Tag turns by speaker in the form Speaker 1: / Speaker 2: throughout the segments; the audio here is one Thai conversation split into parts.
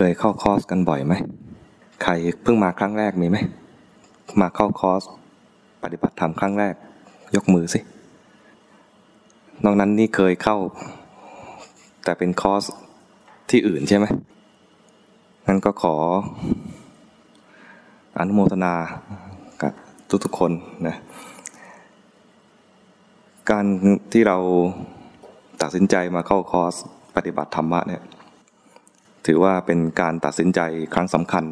Speaker 1: คยเข้าคอร์สกันบ่อยไหม ใครเพิ่งมาครั้งแรกมีไหม มาเข้าคอร์สปฏิบัติธรรมครั้งแรก ยกมือสิ นอกนั้นนี่เคยเข้า แต่เป็นคอร์สที่อื่นใช่ไหมงั้นก็ขออนุโมทนากับทุกๆคนนะ การที่เราตัดสินใจมาเข้าคอร์สปฏิบัติธรรมะเนี่ย ถือว่าเป็นการตัดสินใจครั้งสำคัญ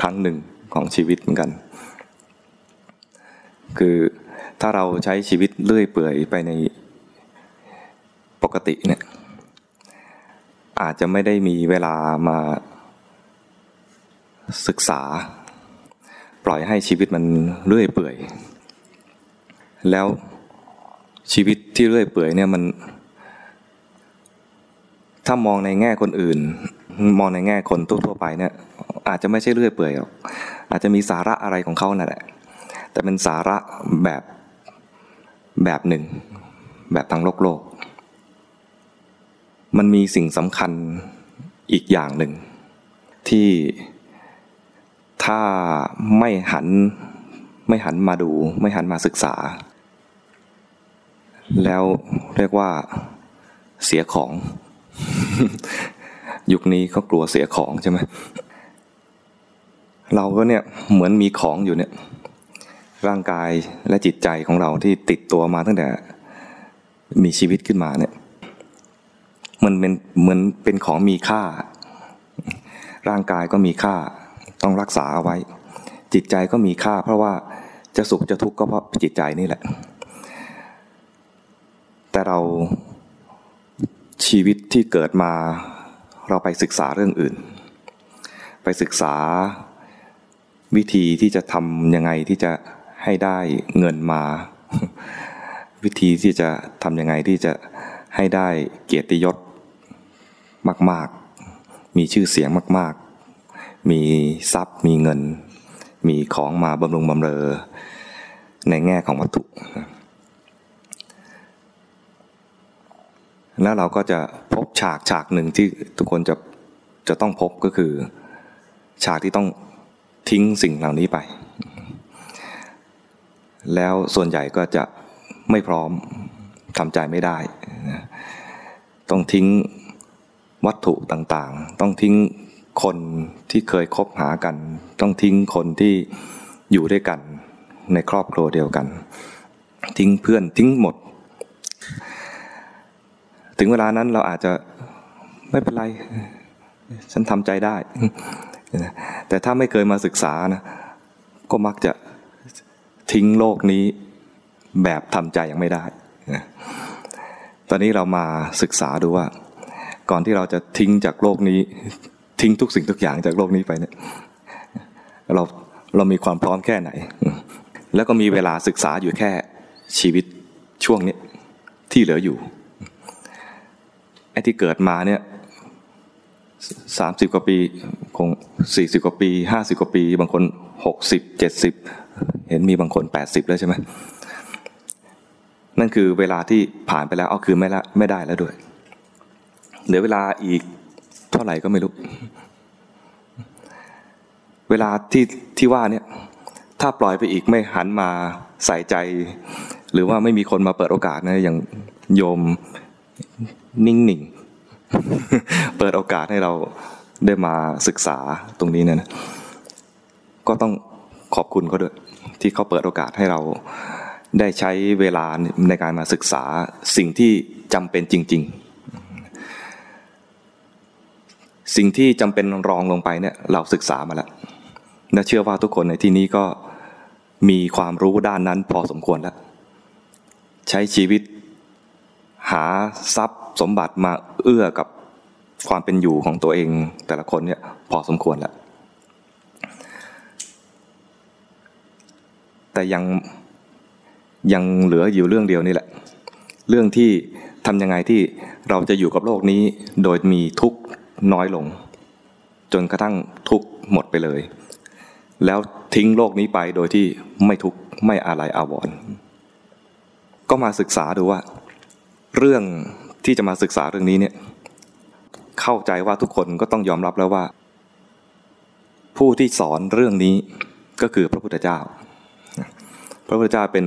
Speaker 1: ครั้งหนึ่งของชีวิตเหมือนกัน คือถ้าเราใช้ชีวิตเลื่อยเปื่อยไปในปกติเนี่ยอาจจะไม่ได้มีเวลามาศึกษา ปล่อยให้ชีวิตมันเลื่อยเปื่อย แล้วชีวิตที่เลื่อยเปื่อยเนี่ยมัน ถ้ามองในแง่คนอื่น มองในแง่คนทั่วไปเนี่ย อาจจะไม่ใช่เลื่อยเปื่อยหรอกอาจจะมีสาระอะไรของเขานั่นแหละ แต่เป็นสาระแบบแบบหนึ่ง แบบทางโลกโลก มันมีสิ่งสำคัญอีกอย่างหนึ่ง ที่ถ้าไม่หันไม่หันมาดู ไม่หันมาศึกษา แล้วเรียกว่าเสียของ ยุคนี้เขากลัวเสียของใช่ไหมเราก็เนี่ยเหมือนมีของอยู่เนี่ย ร่างกายและจิตใจของเราที่ติดตัวมาตั้งแต่มีชีวิตขึ้นมาเนี่ย มันเป็นเหมือนเป็นของมีค่า ร่างกายก็มีค่า ต้องรักษาเอาไว้ จิตใจก็มีค่า เพราะว่าจะสุขจะทุกข์ก็เพราะจิตใจนี่แหละ แต่เรา ชีวิตที่เกิดมาเราไปศึกษาเรื่องอื่น ไปศึกษาวิธีที่จะทำยังไงที่จะให้ได้เงินมา วิธีที่จะทำยังไงที่จะให้ได้เกียรติยศมาก ๆ มีชื่อเสียงมาก ๆ มีทรัพย์ มีเงิน มีของมาบำรุงบำเรอ ในแง่ของวัตถุ แล้วเราก็จะพบฉากฉากหนึ่งที่ทุกคนจะจะต้องพบก็คือ ฉากที่ต้องทิ้งสิ่งเหล่านี้ไป แล้วส่วนใหญ่ก็จะไม่พร้อมทำใจไม่ได้ ต้องทิ้งวัตถุต่างๆ ต้องทิ้งคนที่เคยคบหากัน ต้องทิ้งคนที่อยู่ด้วยกันในครอบครัวเดียวกัน ทิ้งเพื่อนทิ้งหมด ถึงเวลานั้นเราอาจจะไม่เป็นไร ฉันทำใจได้ แต่ถ้าไม่เคยมาศึกษานะก็มักจะทิ้งโลกนี้แบบทำใจยังไม่ได้ ตอนนี้เรามาศึกษาดูว่า ก่อนที่เราจะทิ้งจากโลกนี้ ทิ้งทุกสิ่งทุกอย่างจากโลกนี้ไปเนี่ยเราเรามีความพร้อมแค่ไหน แล้วก็มีเวลาศึกษาอยู่แค่ชีวิตช่วงนี้ที่เหลืออยู่ อ้ที่เกิดมาเนี่ยสามสิบกว่าปีคงสี่สิบกว่าปีห้าสิบกว่าปี บางคนหกสิบเจ็ดสิบเห็นมีบางคนแปดสิบแล้วใช่ไหมนั่นคือเวลาที่ผ่านไปแล้วเอาคืนไม่ละไม่ได้แล้วด้วย เหลือเวลาอีกเท่าไหร่ก็ไม่รู้ เวลาที่ที่ว่าเนี่ย ถ้าปล่อยไปอีกไม่หันมาใส่ใจ หรือว่าไม่มีคนมาเปิดโอกาสนะอย่างโยม นิ่งๆ เปิดโอกาสให้เราได้มาศึกษาตรงนี้นะ ก็ต้องขอบคุณเขาด้วย ที่เขาเปิดโอกาสให้เราได้ใช้เวลาในการมาศึกษาสิ่งที่จำเป็นจริง ๆ สิ่งที่จำเป็นรองลงไปเนี่ยเราศึกษามาแล้วและเชื่อว่าทุกคนในที่นี้ก็มีความรู้ด้านนั้นพอสมควรแล้ว ใช้ชีวิตหาทรัพย์ สมบัติมาเอื้อกับความเป็นอยู่ของตัวเองแต่ละคนเนี่ยพอสมควรแล้ว แต่ยังยังเหลืออยู่เรื่องเดียวนี่แหละ เรื่องที่ทำยังไงที่เราจะอยู่กับโลกนี้โดยมีทุกน้อยลง จนกระทั่งทุกหมดไปเลย แล้วทิ้งโลกนี้ไปโดยที่ไม่ทุกไม่อะไรอาวรณ์ก็มาศึกษาดูว่า เรื่อง ที่จะมาศึกษาเรื่องนี้เนี่ยเข้าใจว่าทุกคนก็ต้องยอมรับแล้วว่า ผู้ที่สอนเรื่องนี้ก็คือพระพุทธเจ้า พระพุทธเจ้าเป็น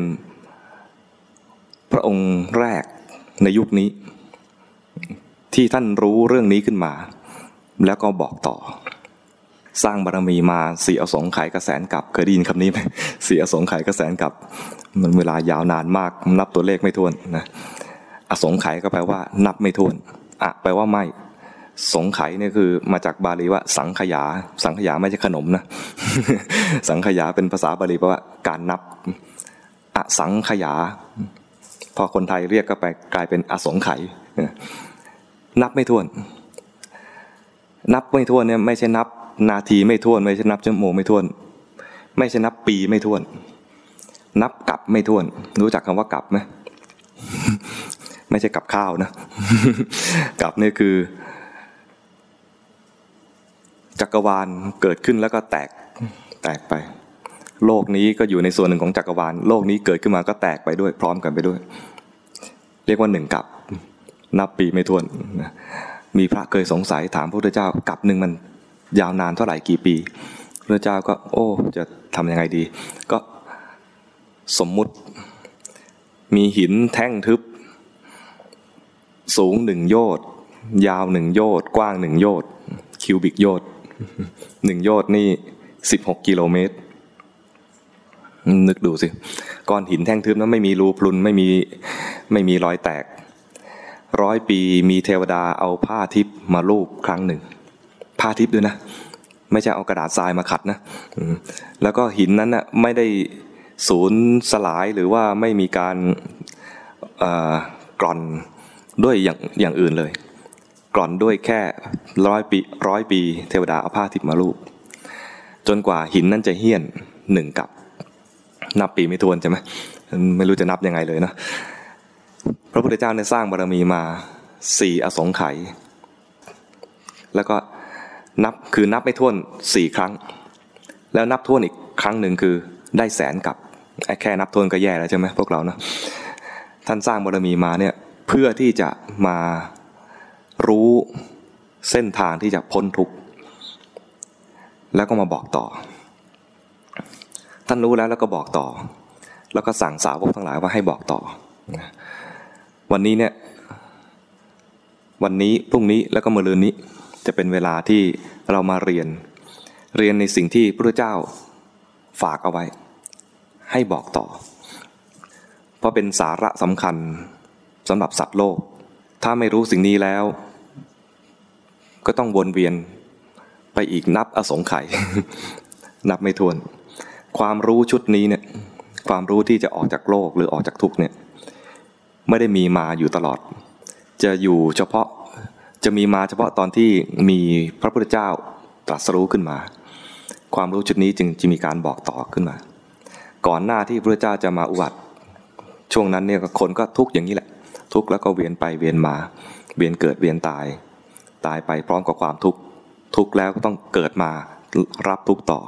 Speaker 1: พระองค์แรกในยุคนี้ ที่ท่านรู้เรื่องนี้ขึ้นมา แล้วก็บอกต่อ สร้างบารมีมาเสียสงไขกระแสนกับเคยได้ยินคำนี้ไหมเสียสงไขกระแสนกับ มันเวลายาวนานมากนับตัวเลขไม่ถ้วนนะ อสงไขก็แปลว่า นับไม่ถ้วนอะแปลว่าไม่ สงไขเนี่ยคือมาจากบาลีว่า สังขยา สังขยาไม่ใช่ขนมนะ สังขยาเป็นภาษาบาลีแปลว่า การนับอสังขยา พอคนไทยเรียกก็ไปกลายเป็นอสงไขยนับไม่ถ้วน นับไม่ถ้วนเนี่ยไม่ใช่นับ นาทีไม่ถ้วน ไม่ใช่นับชั่วโมงไม่ถ้วน ไม่ใช่นับปีไม่ถ้วน นับกลับไม่ถ้วน รู้จักคำว่ากลับไหม ไม่ใช่กับข้าวนะกับนี่คือ จักรวาลเกิดขึ้นแล้วก็แตกแตกไป โลกนี้ก็อยู่ในส่วนหนึ่งของจักรวาลโลกนี้เกิดขึ้นมาก็แตกไปด้วย พร้อมกันไปด้วย เรียกว่าหนึ่งกับ นับปีไม่ถ้วนมีพระเคยสงสัยถามพระพุทธเจ้ากับหนึ่งมันยาวนานเท่าไหร่กี่ปีพระเจ้าก็โอ้ จะทำยังไงดี ก็สมมุติมีหินแท่งทึบ สูงหนึ่งโยชน์ยาวหนึ่งโยชน์กว้างหนึ่งโยชน์คิวบิกโยชน์หนึ่งโยชน์นี่สิบหกกิโลเมตร นึกดูสิ ก้อนหินแท่งทึบนั้นไม่มีรูพรุนไม่มีไม่มีรอยแตก ร้อยปีมีเทวดาเอาผ้าทิพย์มาลูบครั้งหนึ่ง ผ้าทิพย์ด้วยนะ ไม่ใช่เอากระดาษทรายมาขัดนะ แล้วก็หินนั้นน่ะไม่ได้ศูนย์สลายหรือว่าไม่มีการกร่อน ด้วยอย่างอย่างอื่นเลย กร่อนด้วยแค่ร้อยปีร้อยปี เทวดาเอาผ้าทิพมาลูกจนกว่าหินนั้นจะเฮี้ยนหนึ่งกับ นับปีไม่ทวนใช่ไหมไม่รู้จะนับยังไงเลยเนาะพระพุทธเจ้าเนี่ยสร้างบารมีมาสี่อสงไขยแล้วก็นับคือนับไม่ท้วนสี่ครั้ง แล้วนับท้วนอีกครั้งหนึ่งคือได้แสนกับแค่นับทวนก็แย่แล้วใช่ไหมพวกเราเนาะท่านสร้างบารมีมาเนี่ย เพื่อที่จะมารู้เส้นทางที่จะพ้นทุกข์แล้วก็มาบอกต่อ ท่านรู้แล้วแล้วก็บอกต่อ แล้วก็สั่งสาวกทั้งหลายว่าให้บอกต่อ วันนี้เนี่ยวันนี้พรุ่งนี้แล้วก็มะรืนนี้จะเป็นเวลาที่เรามาเรียน เรียนในสิ่งที่พระเจ้าฝากเอาไว้ ให้บอกต่อ เพราะเป็นสาระสำคัญ สำหรับสัตว์โลก ถ้าไม่รู้สิ่งนี้แล้ว ก็ต้องวนเวียนไปอีกนับอสงไขยนับไม่ถ้วน ความรู้ชุดนี้เนี่ยความรู้ที่จะออกจากโลกหรือออกจากทุกเนี่ยไม่ได้มีมาอยู่ตลอด จะอยู่เฉพาะจะมีมาเฉพาะตอนที่มีพระพุทธเจ้าตรัสรู้ขึ้นมา ความรู้ชุดนี้จึงจะมีการบอกต่อขึ้นมา ก่อนหน้าที่พระเจ้าจะมาอุบัติ ช่วงนั้นเนี่ยคนก็ทุกข์อย่างนี้แหละ ทุกข์แล้วก็เวียนไปเวียนมา เวียนเกิดเวียนตาย ตายไปพร้อมกับความทุกข์ทุกข์แล้วก็ต้องเกิดมารับทุกข์ต่อ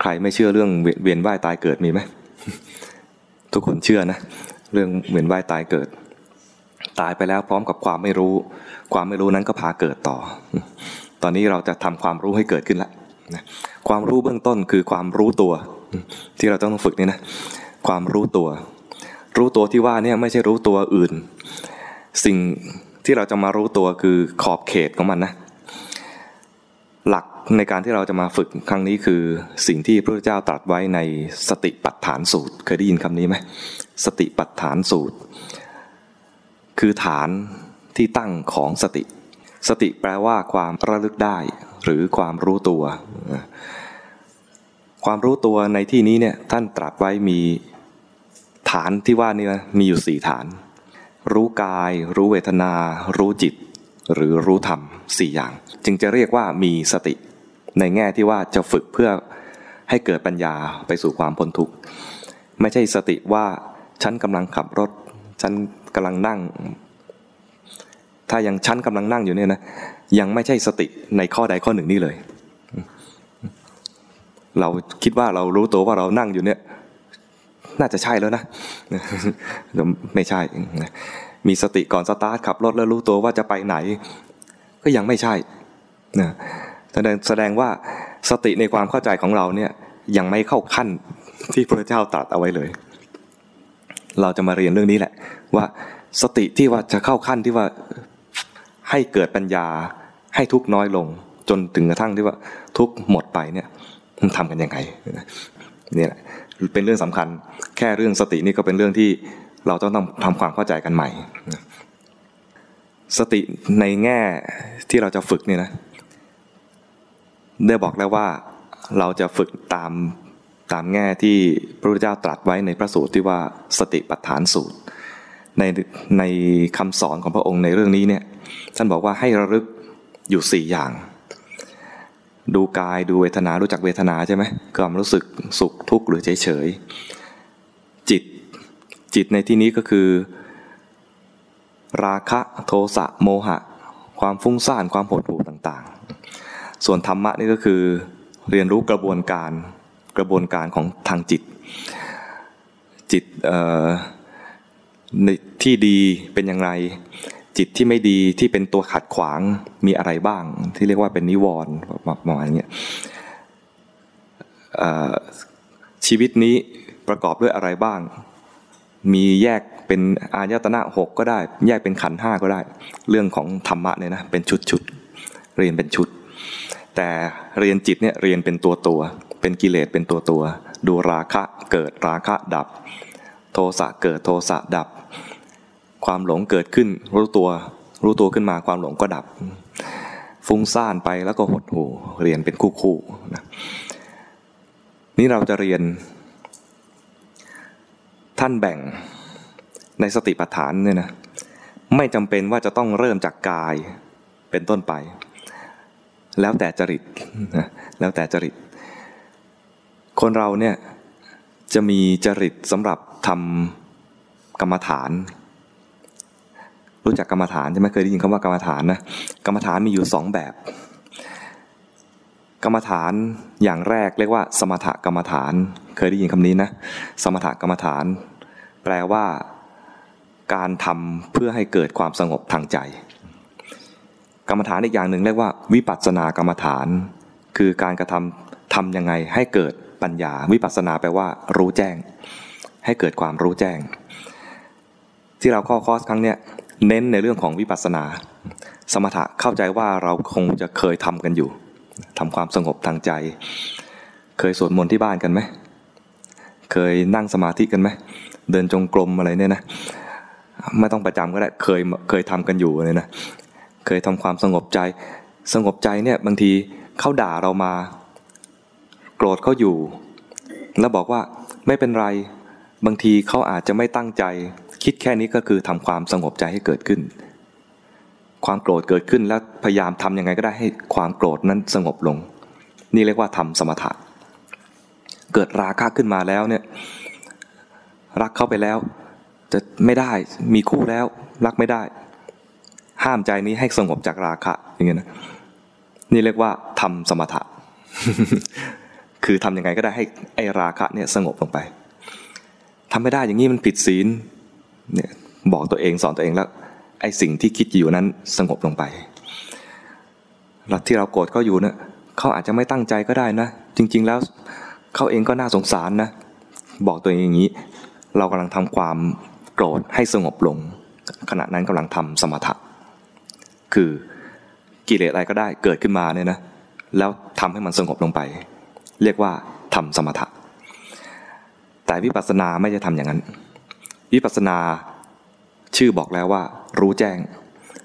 Speaker 1: ใครไม่เชื่อเรื่องเวียนว่ายตายเกิดมีไหมทุกคนเชื่อนะ เรื่องเวียนว่ายตายเกิด ตายไปแล้วพร้อมกับความไม่รู้ ความไม่รู้นั้นก็พาเกิดต่อ ตอนนี้เราจะทำความรู้ให้เกิดขึ้นแล้วความรู้เบื้องต้นคือความรู้ตัว ที่เราต้องฝึกนี่นะความรู้ตัว รู้ตัวที่ว่าเนี่ยไม่ใช่รู้ตัวอื่น สิ่งที่เราจะมารู้ตัวคือขอบเขตของมันนะ หลักในการที่เราจะมาฝึกครั้งนี้คือสิ่งที่พระเจ้าตรัสไว้ในสติปัฏฐานสูตร เคยได้ยินคำนี้ไหมสติปัฏฐานสูตร คือฐานที่ตั้งของสติ สติแปลว่าความระลึกได้ หรือความรู้ตัว ความรู้ตัวในที่นี้เนี่ยท่านตรัสไว้มีานที่ว่านี่นะมีอยู่สี่ฐาน รู้กาย รู้เวทนา รู้จิต หรือรู้ธรรมสี่อย่าง จึงจะเรียกว่ามีสติ ในแง่ที่ว่าจะฝึกเพื่อให้เกิดปัญญาไปสู่ความพ้นทุกข์ไม่ใช่สติว่าฉันกำลังขับรถ ฉันกำลังนั่ง ถ้ายังฉันกำลังนั่งอยู่เนี่ยนะยังไม่ใช่สติในข้อใดข้อหนึ่งนี่เลย เราคิดว่าเรารู้ตัวว่าเรานั่งอยู่เนี่ย น่าจะใช่แล้วนะไม่ใช่ มีสติก่อนสตาร์ทขับรถแล้วรู้ตัวว่าจะไปไหน ก็ยังไม่ใช่นะแสดงแสดงว่าสติในความเข้าใจของเราเนี่ยยังไม่เข้าขั้นที่พระเจ้าตรัสเอาไว้เลย เราจะมาเรียนเรื่องนี้แหละ ว่าสติที่ว่าจะเข้าขั้นที่ว่าให้เกิดปัญญาให้ทุกน้อยลง จนถึงกระทั่งที่ว่าทุกหมดไปเนี่ยมันทำกันยังไงนี่แหละ เป็นเรื่องสำคัญ แค่เรื่องสตินี่ก็เป็นเรื่องที่เราต้องทำความเข้าใจกันใหม่ สติในแง่ที่เราจะฝึกเนี่ยนะ ได้บอกแล้วว่าเราจะฝึกตามตามแง่ที่พระพุทธเจ้าตรัสไว้ในพระสูตรที่ว่าสติปัฏฐานสูตร ในในคำสอนของพระองค์ในเรื่องนี้เนี่ยท่านบอกว่าให้ระลึกอยู่สี่อย่าง ดูกายดูเวทนารู้จักเวทนาใช่ไหมความรู้สึกสุขทุกข์หรือเฉยเฉยจิตจิตในที่นี้ก็คือ ราคะโทสะโมหะ ความฟุ้งซ่านความหดหู่ต่างๆ ส่วนธรรมะนี่ก็คือ เรียนรู้กระบวนการกระบวนการของทางจิต จิตในที่ดีเป็นอย่างไร จิตที่ไม่ดีที่เป็นตัวขัดขวางมีอะไรบ้าง ที่เรียกว่าเป็นนิวรณ์ประมาณนี้ชีวิตนี้ประกอบด้วยอะไรบ้าง มีแยกเป็นอายตนะหกก็ได้ แยกเป็นขันห้าก็ได้ เรื่องของธรรมะเนี่ยนะเป็นชุดชุดเรียนเป็นชุด แต่เรียนจิตเนี่ยเรียนเป็นตัวตัว เป็นกิเลสเป็นตัวตัว ดูราคะเกิดราคะดับ โทสะเกิดโทสะดับ ความหลงเกิดขึ้น รู้ตัว รู้ตัวขึ้นมาความหลงก็ดับ ฟุ้งซ่านไปแล้วก็หดหูเรียนเป็นคู่คู่นะนี่เราจะเรียน ท่านแบ่งในสติปัฏฐานเนี่ยนะไม่จำเป็นว่าจะต้องเริ่มจากกายเป็นต้นไป แล้วแต่จริตแล้วแต่จริต คนเราเนี่ยจะมีจริตสำหรับทำกรรมฐาน รู้จักกรรมฐานใช่ไหมเคยได้ยินคำว่ากรรมฐานนะกรรมฐานมีอยู่สองแบบ กรรมฐานอย่างแรกเรียกว่า สมถกรรมฐาน เคยได้ยินคำนี้นะสมถกรรมฐาน แปลว่าการทำเพื่อให้เกิดความสงบทางใจ กรรมฐานอีกอย่างหนึ่งเรียกว่า วิปัสสนากรรมฐาน คือการกระทำทำยังไงให้เกิดปัญญา วิปัสสนาแปลว่า รู้แจ้ง ให้เกิดความรู้แจ้ง ที่เราข้อคอร์สครั้งเนี้ยเน้นในเรื่องของวิปัสสนา สมถะเข้าใจว่าเราคงจะเคยทำกันอยู่ทำความสงบทางใจ เคยสวดมนต์ที่บ้านกันไหมเคยนั่งสมาธิกันไหมเดินจงกรมอะไรเนี่ยนะไม่ต้องประจำก็ได้เคยเคยทำกันอยู่เลยนะเคยทำความสงบใจ สงบใจเนี่ยบางทีเขาด่าเรามา โกรธเขาอยู่ แล้วบอกว่าไม่เป็นไรบางทีเขาอาจจะไม่ตั้งใจ คิดแค่นี้ก็คือทำความสงบใจให้เกิดขึ้น ความโกรธเกิดขึ้นแล้วพยายามทำยังไงก็ได้ให้ความโกรธนั้นสงบลง นี่เรียกว่าทำสมถะ เกิดราคะขึ้นมาแล้วเนี่ยรักเข้าไปแล้ว จะไม่ได้มีคู่แล้วรักไม่ได้ ห้ามใจนี้ให้สงบจากราคะอย่างเงี้ยนะนี่เรียกว่าทำสมถะ คือทำยังไงก็ได้ให้ไอราคะเนี่ยสงบลงไปทำไม่ได้อย่างนี้มันผิดศีล เนี่ยบอกตัวเองสอนตัวเองแล้วไอ้สิ่งที่คิดอยู่นั้นสงบลงไปแล้วที่เราโกรธเขาอยู่เนะเขาอาจจะไม่ตั้งใจก็ได้นะ จริง ๆ แล้วเขาเองก็น่าสงสารนะ บอกตัวเองอย่างนี้ เรากำลังทำความโกรธให้สงบลง ขณะนั้นกำลังทำสมถะ คือกิเลสอะไรก็ได้เกิดขึ้นมาเนี่ยนะแล้วทำให้มันสงบลงไป เรียกว่าทำสมถะ แต่วิปัสสนาไม่จะทำอย่างนั้น วิปัสสนาชื่อบอกแล้วว่า รู้แจ้ง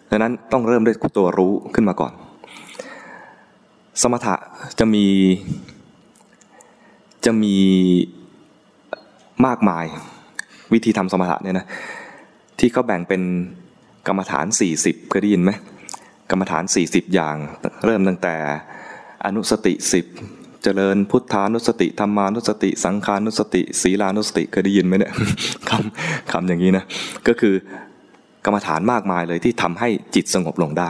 Speaker 1: ดังนั้นต้องเริ่มด้วยตัวรู้ขึ้นมาก่อน สมถะจะมีจะมีมากมายวิธีทำสมถะเนี่ยนะที่เขาแบ่งเป็นกรรมฐาน 40เคยได้ยินไหมกรรมฐาน 40 อย่าง เริ่มตั้งแต่อนุสติ 10 เจริญพุทธานุสติธรรมานุสติ สังขานุสติศีลานุสติเคยได้ยินไหมเนี่ยคำคำอย่างนี้นะก็คือกรรมฐานมากมายเลยที่ทำให้จิตสงบลงได้